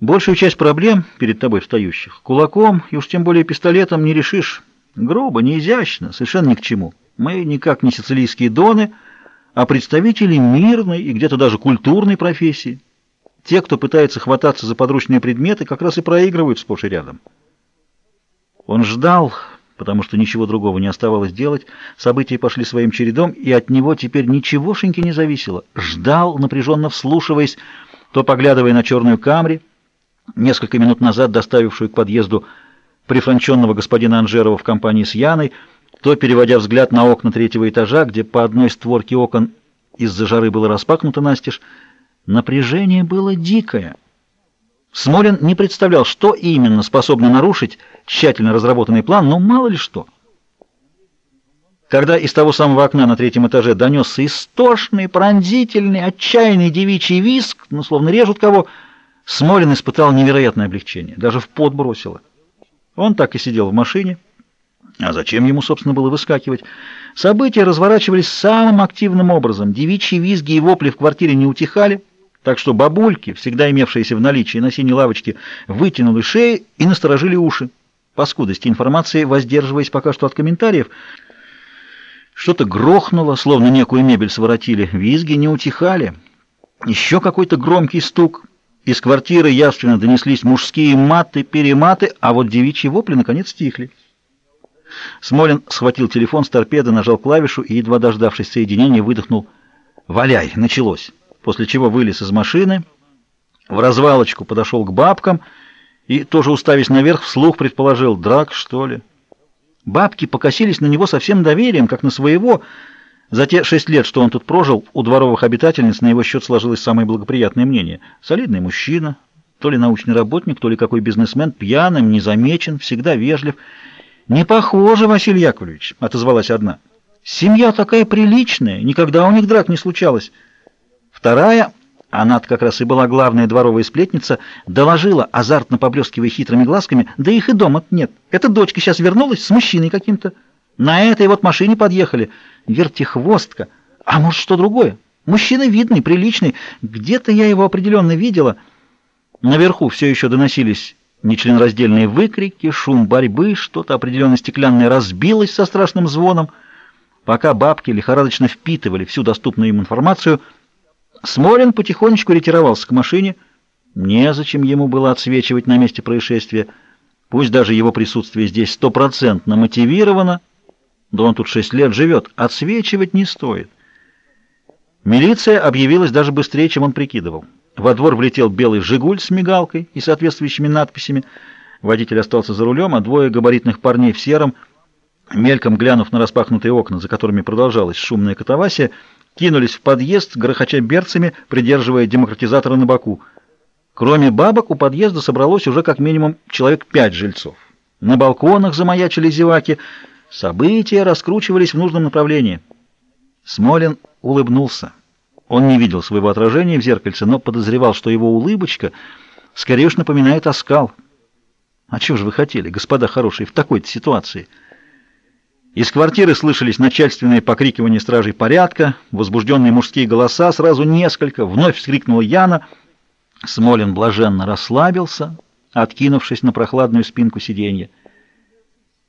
Большую часть проблем перед тобой встающих кулаком и уж тем более пистолетом не решишь. Грубо, не изящно, совершенно ни к чему. Мы никак не сицилийские доны, а представители мирной и где-то даже культурной профессии. Те, кто пытается хвататься за подручные предметы, как раз и проигрывают сплошь и рядом. Он ждал, потому что ничего другого не оставалось делать. События пошли своим чередом, и от него теперь ничегошеньки не зависело. Ждал, напряженно вслушиваясь, то поглядывая на черную камри, несколько минут назад доставившую к подъезду прифранченного господина Анжерова в компании с Яной, то переводя взгляд на окна третьего этажа, где по одной створке окон из-за жары было распахнуто настежь, напряжение было дикое. Смолин не представлял, что именно способно нарушить тщательно разработанный план, но мало ли что. Когда из того самого окна на третьем этаже донесся истошный, пронзительный, отчаянный девичий виск, ну, словно режут кого, Смолин испытал невероятное облегчение, даже в пот бросило. Он так и сидел в машине. А зачем ему, собственно, было выскакивать? События разворачивались самым активным образом. Девичьи визги и вопли в квартире не утихали, так что бабульки, всегда имевшиеся в наличии на синей лавочке, вытянули шеи и насторожили уши. По скудости информации, воздерживаясь пока что от комментариев, что-то грохнуло, словно некую мебель своротили. Визги не утихали. Еще какой-то громкий стук. Из квартиры явственно донеслись мужские маты, перематы, а вот девичьи вопли наконец стихли. Смолин схватил телефон с торпеды, нажал клавишу и, едва дождавшись соединения, выдохнул «Валяй!» Началось. После чего вылез из машины, в развалочку подошел к бабкам и, тоже уставясь наверх, вслух предположил «Драк, что ли?». Бабки покосились на него со всем доверием, как на своего. За те шесть лет, что он тут прожил, у дворовых обитательниц на его счет сложилось самое благоприятное мнение. Солидный мужчина, то ли научный работник, то ли какой бизнесмен, пьяным, незамечен, всегда вежлив. «Не похоже, Василий Яковлевич», — отозвалась одна. «Семья такая приличная, никогда у них драк не случалось». Вторая, она как раз и была главная дворовая сплетница, доложила, азартно поблескивая хитрыми глазками, да их и дома нет. Эта дочка сейчас вернулась с мужчиной каким-то. На этой вот машине подъехали. Вертихвостка. А может, что другое? Мужчина видный, приличный. Где-то я его определенно видела. Наверху все еще доносились нечленораздельные выкрики, шум борьбы, что-то определенно стеклянное разбилось со страшным звоном. Пока бабки лихорадочно впитывали всю доступную им информацию, Смолин потихонечку ретировался к машине. Незачем ему было отсвечивать на месте происшествия. Пусть даже его присутствие здесь стопроцентно мотивировано, да он тут шесть лет живет, отсвечивать не стоит. Милиция объявилась даже быстрее, чем он прикидывал. Во двор влетел белый «Жигуль» с мигалкой и соответствующими надписями. Водитель остался за рулем, а двое габаритных парней в сером, мельком глянув на распахнутые окна, за которыми продолжалась шумная катавасия, кинулись в подъезд, грохоча берцами, придерживая демократизатора на боку. Кроме бабок, у подъезда собралось уже как минимум человек пять жильцов. На балконах замаячили зеваки. События раскручивались в нужном направлении. Смолин улыбнулся. Он не видел своего отражения в зеркальце, но подозревал, что его улыбочка скорее уж напоминает оскал. А чего же вы хотели, господа хорошие, в такой-то ситуации? Из квартиры слышались начальственные покрикивания стражей порядка, возбужденные мужские голоса, сразу несколько, вновь вскрикнула Яна. Смолин блаженно расслабился, откинувшись на прохладную спинку сиденья.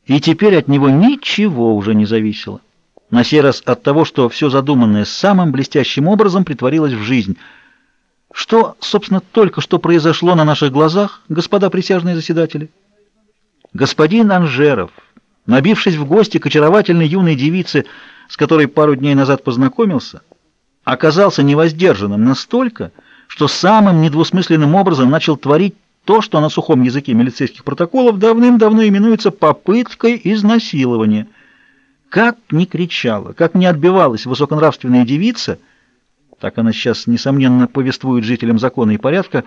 И теперь от него ничего уже не зависело. На сей раз от того, что все задуманное самым блестящим образом притворилось в жизнь. Что, собственно, только что произошло на наших глазах, господа присяжные заседатели? Господин Анжеров, набившись в гости к очаровательной юной девице, с которой пару дней назад познакомился, оказался невоздержанным настолько, что самым недвусмысленным образом начал творить то, что на сухом языке милицейских протоколов давным-давно именуется попыткой изнасилования – как ни кричала, как ни отбивалась высоконравственная девица, так она сейчас, несомненно, повествует жителям закона и порядка,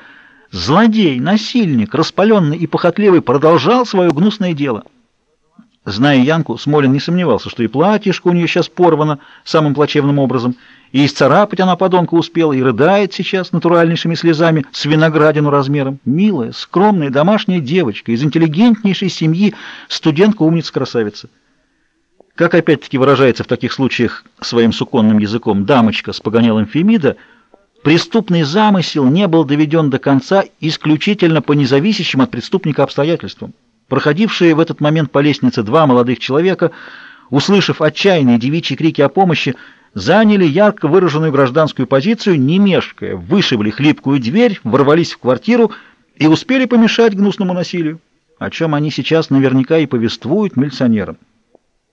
злодей, насильник, распаленный и похотливый продолжал свое гнусное дело. Зная Янку, Смолин не сомневался, что и платьишко у нее сейчас порвано самым плачевным образом, и исцарапать она подонка успела, и рыдает сейчас натуральнейшими слезами с виноградину размером. Милая, скромная, домашняя девочка из интеллигентнейшей семьи, студентка-умница-красавица. Как опять-таки выражается в таких случаях своим суконным языком дамочка с погонялом Фемида, Преступный замысел не был доведен до конца исключительно по независящим от преступника обстоятельствам. Проходившие в этот момент по лестнице два молодых человека, услышав отчаянные девичьи крики о помощи, заняли ярко выраженную гражданскую позицию, не мешкая, вышибли хлипкую дверь, ворвались в квартиру и успели помешать гнусному насилию, о чем они сейчас наверняка и повествуют милиционерам.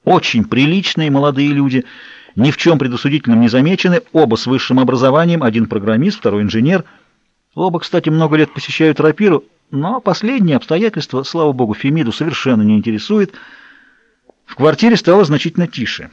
Очень приличные молодые люди — ни в чем предосудительном не замечены, оба с высшим образованием, один программист, второй инженер. Оба, кстати, много лет посещают рапиру, но последние обстоятельства, слава богу, Фемиду совершенно не интересует. В квартире стало значительно тише.